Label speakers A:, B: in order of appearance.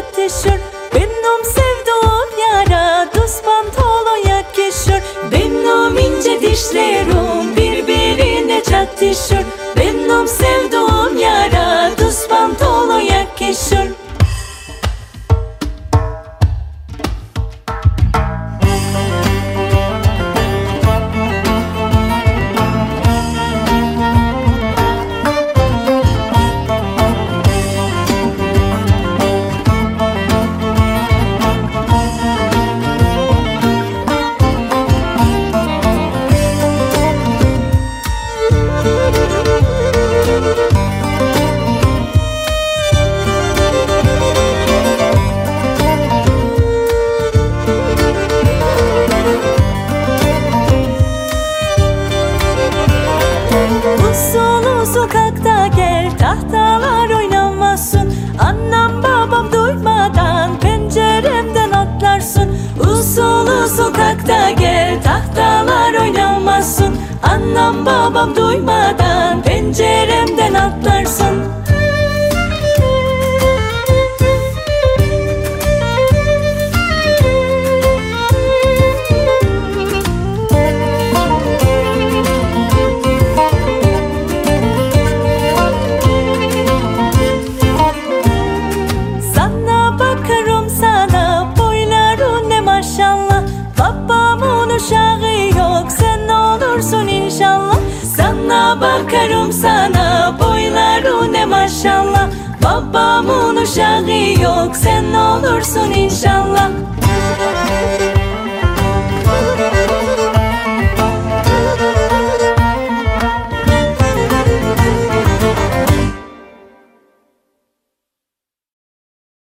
A: yatışır Benim sevduğum yara düz pantoloya kişir Benim ince dişlerim birbirine çatışır. sokakta gel tahtalar oynanmasın. Annem babam duymadan penceremden atlarsın. Usulü sokakta gel tahtalar oynanmasın. Annem babam duymadan penceremden bakarım sana. Boyları ne maşallah. Babamın uşağı yok. Sen olursun inşallah.